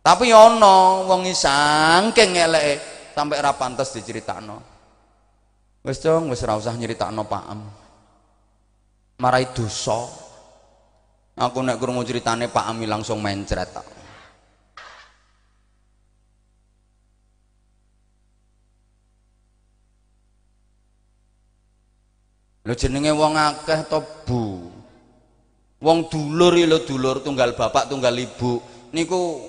Tapi ana wong saking eleke sampai ora pantes diceritakno. Wis dong, wis ora usah nyeritakno Am. Marai dosa. Aku nek krungu ceritane Pak Ami langsung mencret tak. Jenenge wong akeh to Bu. Wong dulur lho dulur tunggal bapak tunggal ibu niku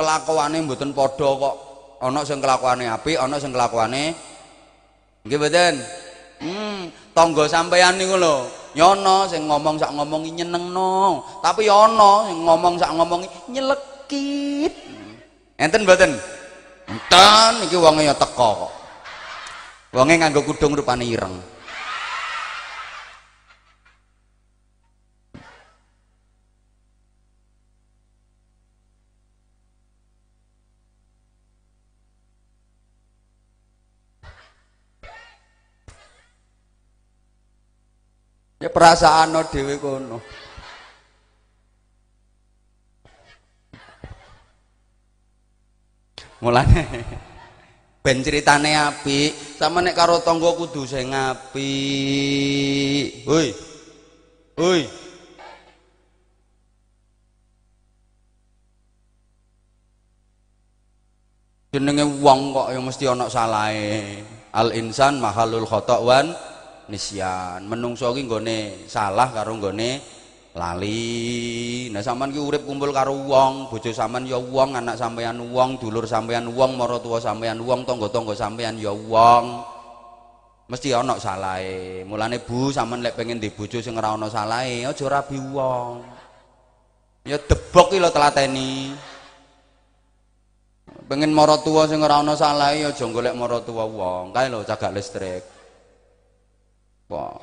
kelakuane mboten padha kok. Ana sing kelakuane apik, ana sing kelakuane nggih mboten. Hmm, tangga sampeyan niku lho, nyono sing ngomong sak ngomongi nyenengno, tapi ana sing ngomong sak ngomongi nyelekit. Enten mboten? Enten iki wonge ya teka kok. Wonge nganggo kudung rupane ireng. Ya perasaan no dewi kono. Mulane ben ceritane apik, sama nek karo tangga kudu sing apik. Hoi. Hoi. jenenge wong kok yang mesti ana salahe al insan mahalul khata' wan nisyan. Menungso ki nggone salah karo nggone lali. Nah sampean ki urip kumpul karo wong bojo sampean ya wong anak sampean wong dulur sampean wong maratuwa sampean wong tangga-tangga sampean ya wong. Mesti ana salahe. Mulane Bu sampean lek pengen di bojo sing ora ana salahe aja rabi wong. Ya debok ki lho telateni. Pengen maratuwa sing ora ana salahe aja golek maratuwa wong. Kae lho cagak listrik Wah.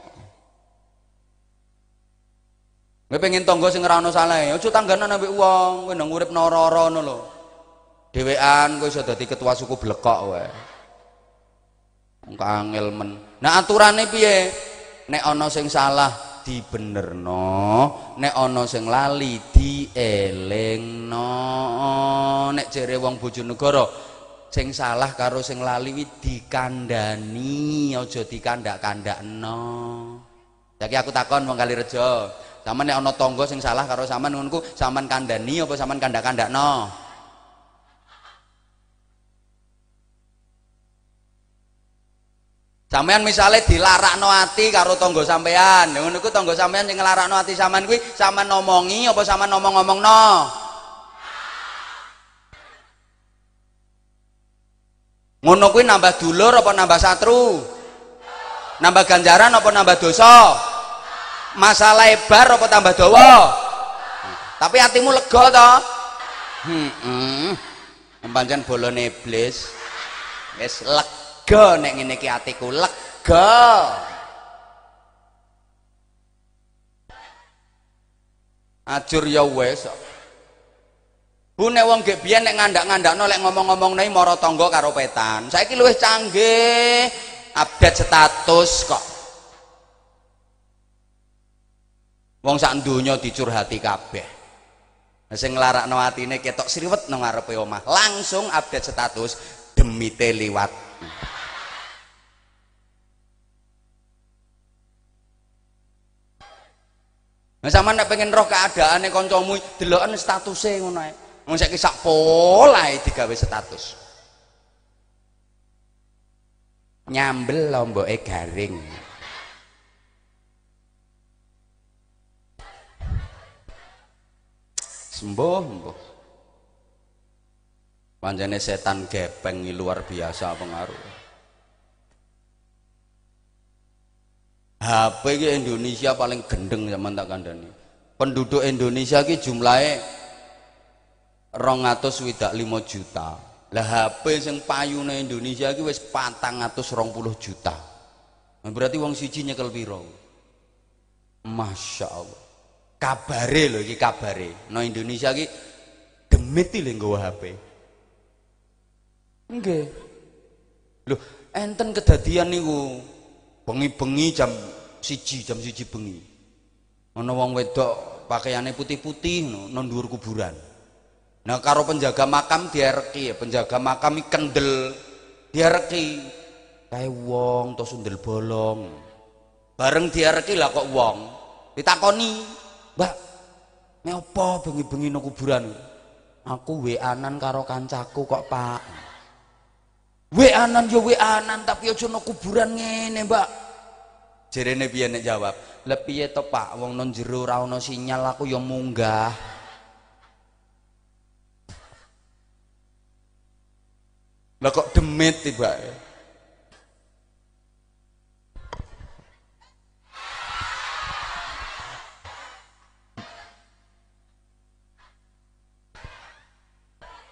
Kowe pengen tangga sing ora ana salahe, aja tangganan ambek wong, kowe nang urip nara-ora ngono lho. Dhewean kowe iso ketua suku blekok wae. Kangel men. Nah aturane piye? Nek ana sing salah dibenerno, nek ana sing lali dielingno. Nek jere wong bojonegoro sing salah karo sing lali dikandani aja dikandak-kandakno saiki aku takon wong kali rejo sampean nek ana tangga sing salah karo sampean ngono sampean kandani apa sampean kandak-kandakno Sampean misalnya dilarakno ati karo tangga sampean. Ngono ku tangga sampean sing nglarakno ati sampean kuwi sampean ngomongi apa sampean ngomong-ngomongno? Ngono kuwi nambah dulur apa nambah satru? Nambah ganjaran apa nambah dosa? Masalah lebar apa tambah dawa? Tapi hatimu lega to? Heeh hmm, pancen bolone iblis. Wis lega nek ngene iki atiku lega. Ajur ya wis Bu nek wong gek biyen nek ngandak-ngandakno lek ngomong-ngomong nai mara tangga karo petan. Saiki luwih canggih, update status kok. Wong sak donya dicurhati kabeh. Sing nglarakno atine ketok sriwet nang ngarepe omah, langsung update status demite liwat. Nah, sama nek pengen roh keadaane kancamu, deloken statuse ngono ae. Wong saiki sak polahe digawe status. Nyambel lomboke garing. Sembuh, sembuh. Panjane setan gepeng luar biasa pengaruh. HP Indonesia paling gendeng zaman tak kandani. Penduduk Indonesia ki jumlahnya rong atus swidak lima juta. Lah HP sing payune Indonesia iki wis patang atus rong puluh juta. Nah, berarti wong siji nyekel piro? Masya Allah. Kabare lho iki kabare. No Indonesia iki demit lho nggawa HP nggih. Lho enten kedadian niku bengi-bengi jam siji jam siji bengi. Ana wong wedok pakaiannya putih-putih no, no kuburan nah karo penjaga makam diareki penjaga makam kendel diareki. Kae wong to sundel bolong. Bareng diareki lah kok wong. Ditakoni mbak me apa bengi-bengi nang kuburan? Aku WA-an karo kancaku kok pak. WA-an yo WA-an tapi aja nang kuburan ngene mbak. Jerene piye nek jawab? Lha piye to pak? Wong nang jero ora ana sinyal aku yo munggah lah kok demit tiba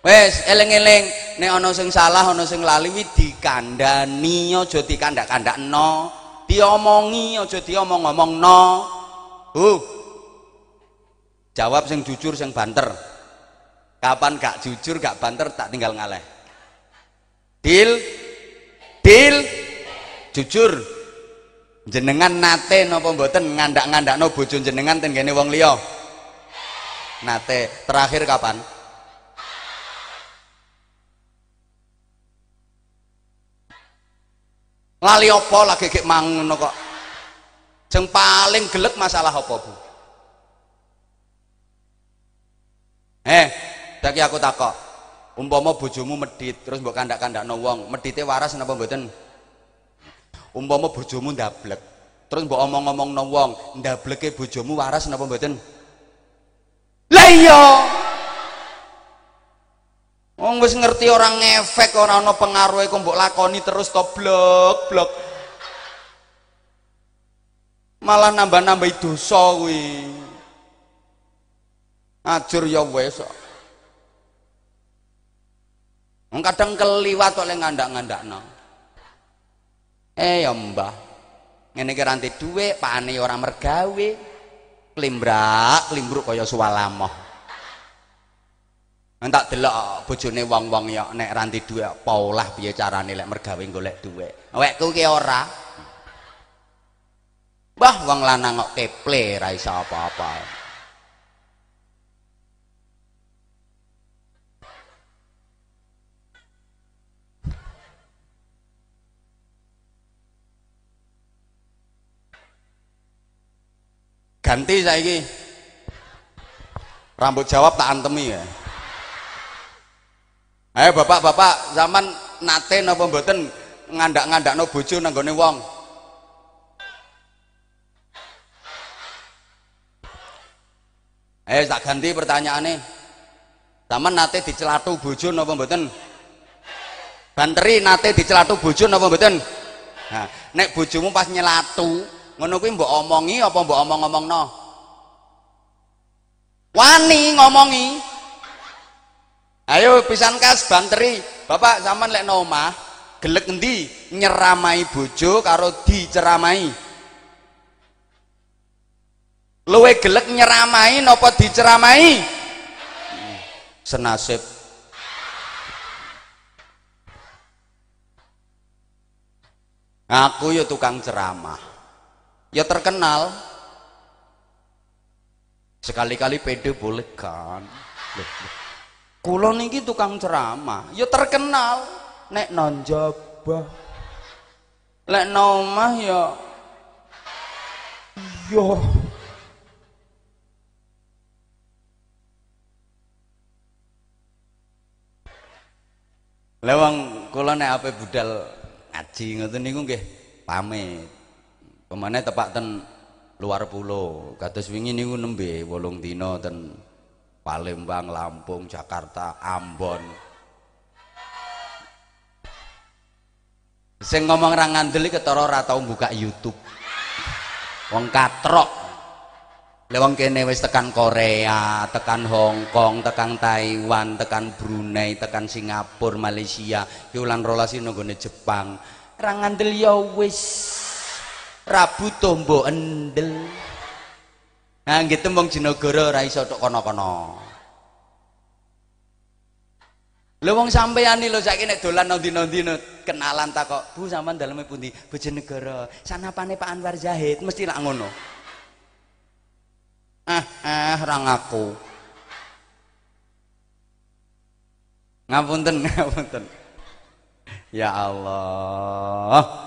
Wes eling-eling. Nek ana sing salah ana sing lali wi dikandani aja dikandak-kandakno. Diomongi aja diomong-omongno uh jawab sing jujur sing banter. Kapan gak jujur gak banter tak tinggal ngaleh deal deal jujur. Jenengan nate napa mboten? Ngandak-ngandakno bojo jenengan ten wong liya. Nate. Terakhir kapan? Lali apa lagi kayak mangun kok? Yang paling gelek masalah apa bu? Eh tapi aku takok umpama bojomu medit terus mbok kandak-kandak no wong medite waras napa mboten umpama bojomu ndablek terus mbok omong-omong no wong ndableke bojomu waras napa mboten lah iya Wong wis ngerti orang ngefek ora ana pengaruhe kok mbok lakoni terus to blok blok. Malah nambah-nambahi dosa kuwi. Ajur ya. Wong kadang keliwat oleh ngandak-ngandakno. Eh ya Mbah. Ngene iki ranti dhuwit, pane ora mergawe. Klimbrak, klimbruk kaya suwalamoh. tak delok bojone wong-wong ya nek ranti dhuwit apa olah piye carane lek mergawe golek dhuwit. Wekku ki ora. Mbah wong lanang kok keple ra iso apa-apa. Ganti saiki. Rambut jawab tak antemi ya. Ayo bapak-bapak, zaman nate napa mboten ngandak-ngandakno bojo nang gone wong. Ayo tak ganti pertanyaane. Zaman nate dicelatu bojo napa mboten? Banteri nate dicelatu bojo napa mboten? Nah, nek bojomu pas nyelatu, ngono kuwi mbok omongi apa mbok omong-omongno? Wani ngomongi. Ayo pisan kas banteri. Bapak zaman lek no omah, gelek endi nyeramai bojo karo diceramai? Luwe gelek nyeramai napa diceramai? Senasib. Aku ya tukang ceramah. Ya terkenal. Sekali-kali pede boleh kan? Kulo niki tukang ceramah, ya terkenal nek non jabah. Lek nomah ya yo Lewang kula nek ape budal ngaji ngoten niku nggih pamit. Pemane tepak ten luar pulau. Kados wingi niku nembe 8 dina ten Palembang, Lampung, Jakarta, Ambon. Sing ngomong ra ngandel ketara ora tau buka YouTube. Wong katrok. Lewang kene wis tekan Korea, tekan Hong Kong, tekan Taiwan, tekan Brunei, tekan Singapura, Malaysia, ki ulan rolasi nggone Jepang. Ra ngandel ya wis. Rabu tombo endel. Nah, nggih tembung Jenagara ora iso tok kono-kono. Lha wong sampeyan lho saiki nek dolan nang ndi-ndi kenalan tak kok, Bu sampean daleme pundi? Bojonegoro. Sanapane Pak Anwar Zahid mesti lak ngono. Ah, ah, ra ngaku. ngapunten ngapunten ya Allah